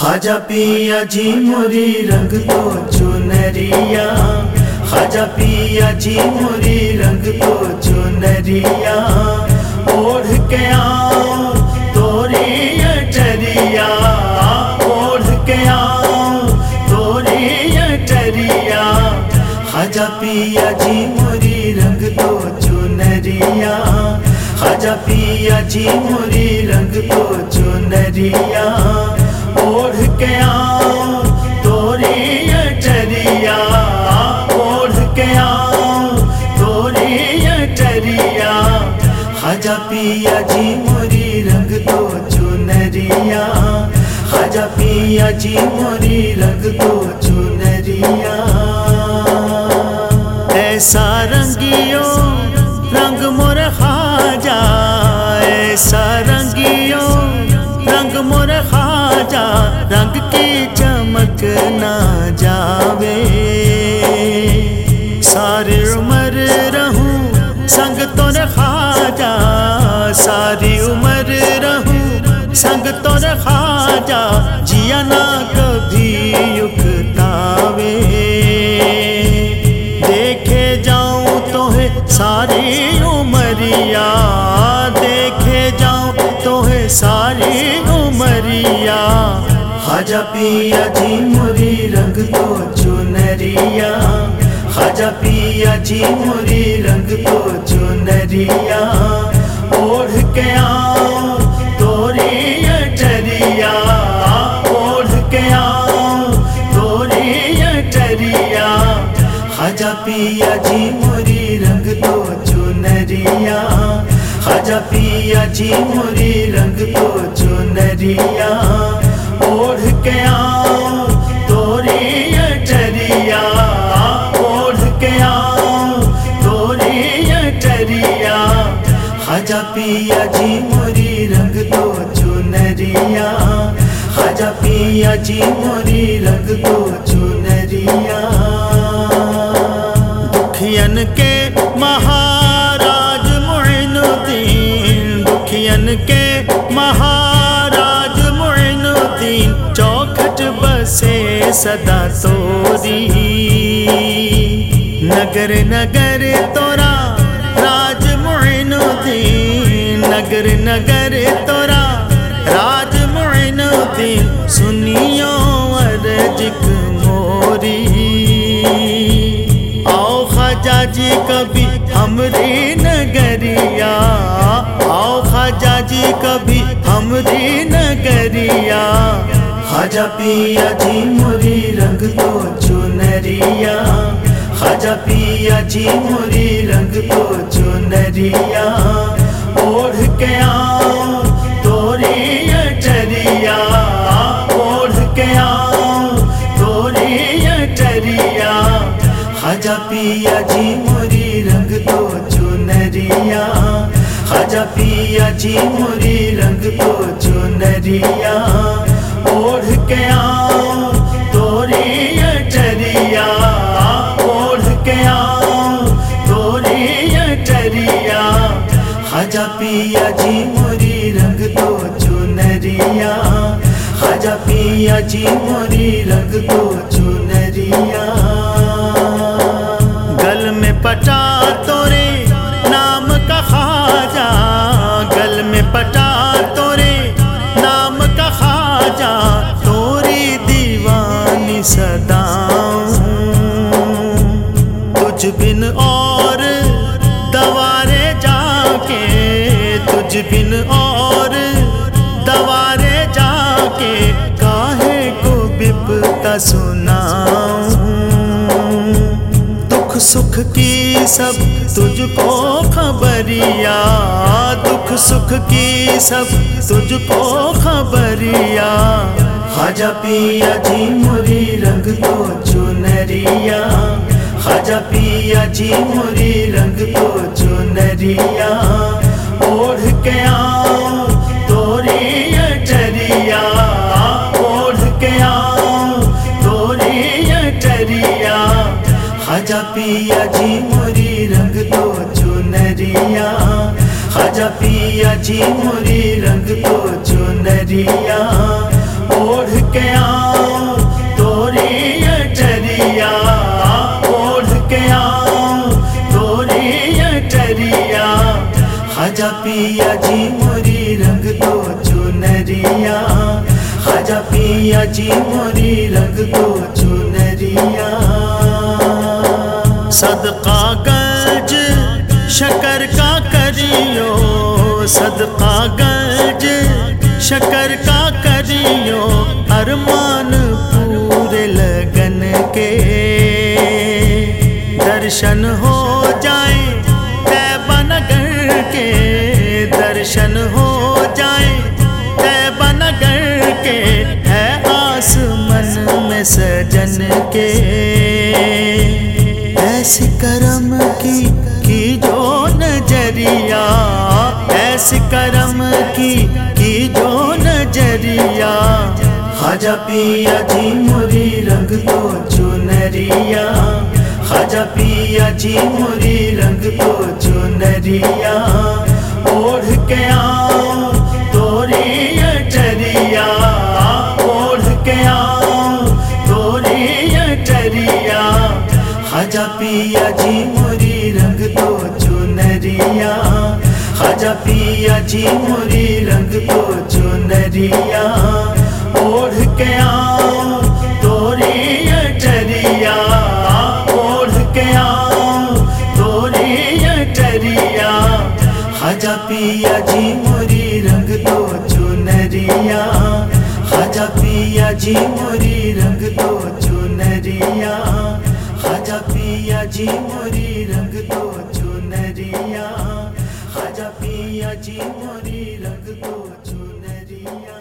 خواجہ پیا جی موری رنگ تو چنریا۔ خواجہ پیا جی موری رنگ تو چنریا۔ اوڑھ کے آؤ توری اٹریا اوڑھ کے آؤ توری اٹریا خواجہ پیا جی موری رنگ تو چنریا۔ خواجہ پیا جی موری رنگ تو چنریا۔ اوڑھ کے آؤ توری اٹریا اوڑھ کے آؤ توری اٹریا خواجہ پیا جی موری رنگ تو چنریا۔ خواجہ پیا جی موری رنگ تو چنریا۔ ایسا رنگیو رنگ چمک نہ جاوے۔ ساری عمر رہوں، سنگ تور خواجہ۔ ساری عمر رہوں، سنگ تور خواجہ۔ جیا نہ کبھی یکتاوے دیکھے جاؤں تو ہے ساری عمریا دیکھے جاؤں تو ہے ساری عمریا خواجہ پیا جی موری رنگ تو چنریا خواجہ پیا جی موری رنگ تو چنریا اوڑھ کے آؤ توری اٹریا اوڑھ کے آؤ توری اٹریا خواجہ پیا جی موری رنگ تو چنریا خواجہ پیا جی موری رنگ تو چنریا پیا جی موری رنگ تو چنریا۔ دکھین کے مہاراج معین الدین دکھین کے مہاراج معین الدین، چوکھٹ بسے صدا توری۔ نگر نگر تورا راج معین الدین، نگر نگر جی کبھی ہمری نگریا۔ آؤ خواجہ جی کبھی ہمری نگریا۔ خواجہ پیا جی موری رنگ تو چنریا۔ خواجہ پیا جی موری رنگ تو چنریا۔ خواجہ پیا جی موری رنگ تو چنریا۔ خواجہ پیا جی موری رنگ تو چنریا۔ اوڑھ کے آؤ توری اٹریا اوڑھ کے آؤ توری اٹریا خواجہ پیا جی موری رنگ تو چنریا۔ خواجہ پیا جی موری رنگ تو بپتا سناؤں۔ دکھ سکھ کی سب تجھ کو خبریا دکھ سکھ کی سب تجھ کو خبریا خواجہ پیا جی موری رنگ تو چنریا خواجہ پیا جی موری رنگ تو چنریا اوڑھ کے آؤ جپیا جی موری رنگ تو چنریا، اوڑھ کے آؤں توری ٹریا اوڑھ کے آؤں توری ٹریا خجا پیا جی موری رنگ تو چنریا۔ خجا پیا جی موری رنگ تو چنریا۔ صدقہ گنج شکر کا کریو۔ صدقہ گرج شکر کا کریو ارمان پورے لگن کے۔ درشن ہو جائیں بن نگر کے۔ درشن ہو جائیں بن نگر کے۔ ہے آسمن میں سجن کے۔ ایسے کرم کی, کی جو نجریہ اس کرم کی کی جو نظریا خواجہ پیا جی موری رنگ تو چنریا۔ خواجہ پیا جی موری رنگ تو چنریا۔ اوڑھ کے آؤ توری چیموری رنگ تو چنریا اوڑھ کے آؤ توری ٹریا اوڑھ کے آؤ توری ٹریا خجا پیا جی موری رنگ تو چنریا خجا پیا جی موری رنگ تو چنریا خجا پیا جی موری رنگ تو چنریا خجا پیا جی موری رنگ تو چنریا